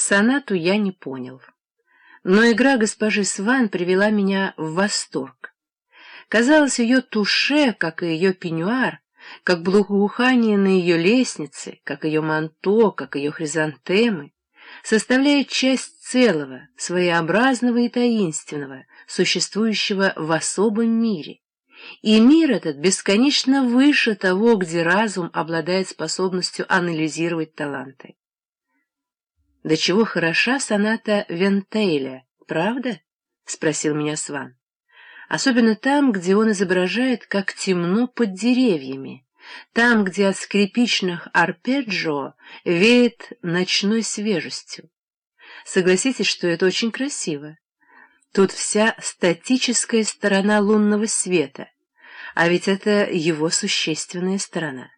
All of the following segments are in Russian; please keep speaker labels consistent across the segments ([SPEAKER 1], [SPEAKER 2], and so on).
[SPEAKER 1] Сонату я не понял. Но игра госпожи Сван привела меня в восторг. Казалось, ее туше, как и ее пеньюар, как благоухание на ее лестнице, как ее манто, как ее хризантемы, составляет часть целого, своеобразного и таинственного, существующего в особом мире. И мир этот бесконечно выше того, где разум обладает способностью анализировать таланты. «Да чего хороша соната Вентейля, правда?» — спросил меня Сван. «Особенно там, где он изображает, как темно под деревьями, там, где от скрипичных арпеджио веет ночной свежестью. Согласитесь, что это очень красиво. Тут вся статическая сторона лунного света, а ведь это его существенная сторона.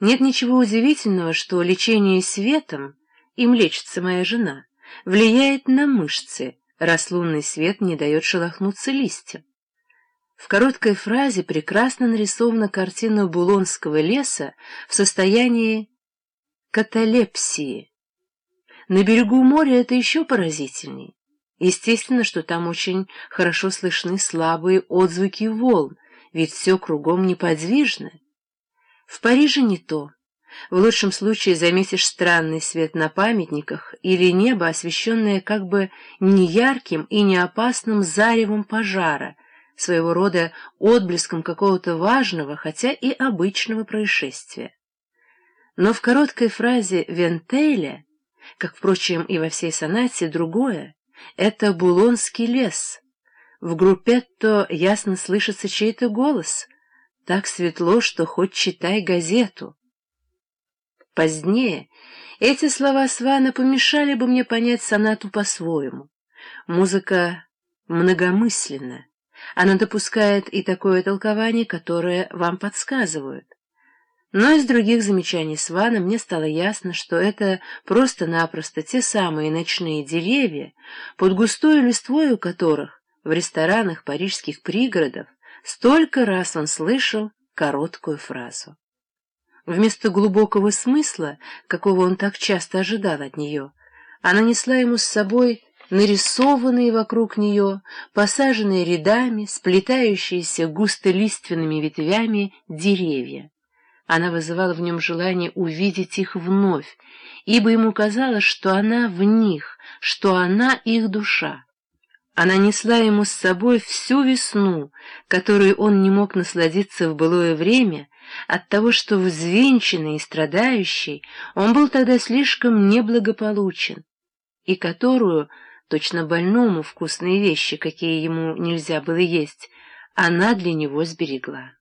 [SPEAKER 1] Нет ничего удивительного, что лечение светом — им лечится моя жена, влияет на мышцы, раз лунный свет не дает шелохнуться листьям. В короткой фразе прекрасно нарисована картина Булонского леса в состоянии каталепсии. На берегу моря это еще поразительней. Естественно, что там очень хорошо слышны слабые отзвуки волн, ведь все кругом неподвижно. В Париже не то. В лучшем случае заметишь странный свет на памятниках или небо, освещенное как бы неярким и неопасным заревом пожара, своего рода отблеском какого-то важного, хотя и обычного происшествия. Но в короткой фразе Вентейля, как, впрочем, и во всей сонате, другое — это Булонский лес. В группетто ясно слышится чей-то голос, так светло, что хоть читай газету. Позднее эти слова Свана помешали бы мне понять сонату по-своему. Музыка многомысленна. Она допускает и такое толкование, которое вам подсказывают. Но из других замечаний Свана мне стало ясно, что это просто-напросто те самые ночные деревья, под густой листвой у которых в ресторанах парижских пригородов столько раз он слышал короткую фразу. Вместо глубокого смысла, какого он так часто ожидал от нее, она несла ему с собой нарисованные вокруг нее, посаженные рядами, сплетающиеся густолиственными ветвями деревья. Она вызывала в нем желание увидеть их вновь, ибо ему казалось, что она в них, что она их душа. Она несла ему с собой всю весну, которую он не мог насладиться в былое время, от того, что взвинченный и страдающий он был тогда слишком неблагополучен, и которую, точно больному вкусные вещи, какие ему нельзя было есть, она для него сберегла.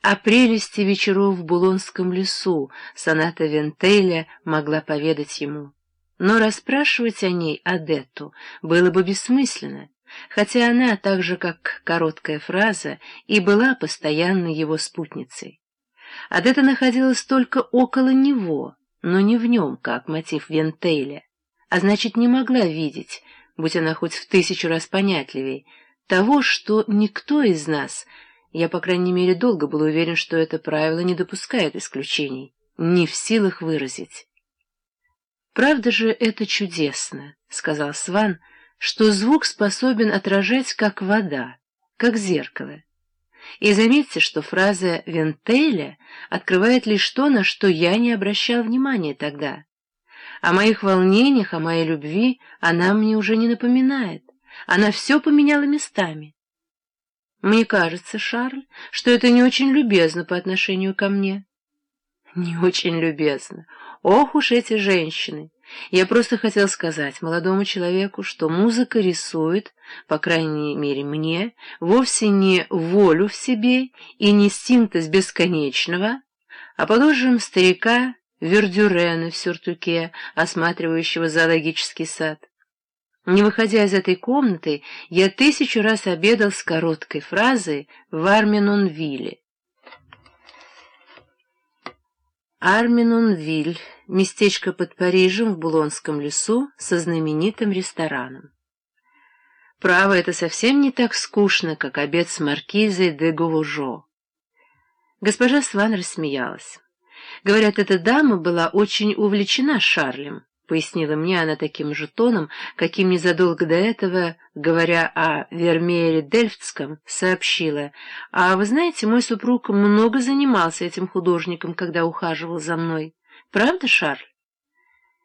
[SPEAKER 1] О прелести вечеров в Булонском лесу соната Вентеля могла поведать ему. Но расспрашивать о ней Адетту было бы бессмысленно, хотя она, так же как короткая фраза, и была постоянно его спутницей. Адетта находилась только около него, но не в нем, как мотив Вентейля, а значит, не могла видеть, будь она хоть в тысячу раз понятливей, того, что никто из нас, я, по крайней мере, долго был уверен, что это правило не допускает исключений, не в силах выразить. «Правда же это чудесно», — сказал Сван, «что звук способен отражать как вода, как зеркало. И заметьте, что фраза Вентеля открывает лишь то, на что я не обращал внимания тогда. О моих волнениях, о моей любви она мне уже не напоминает. Она все поменяла местами. Мне кажется, Шарль, что это не очень любезно по отношению ко мне. Не очень любезно. Ох уж эти женщины! Я просто хотел сказать молодому человеку, что музыка рисует, по крайней мере мне, вовсе не волю в себе и не синтез бесконечного, а, положим, старика Вердюрена в сюртуке, осматривающего зоологический сад. Не выходя из этой комнаты, я тысячу раз обедал с короткой фразой в Арминонвилле. Арминонвиль — местечко под Парижем в Булонском лесу со знаменитым рестораном. Право, это совсем не так скучно, как обед с маркизой де Говужо. Госпожа Сван рассмеялась. Говорят, эта дама была очень увлечена Шарлем. — пояснила мне она таким же тоном, каким незадолго до этого, говоря о Вермеере Дельфтском, сообщила. «А вы знаете, мой супруг много занимался этим художником, когда ухаживал за мной. Правда, Шарль?»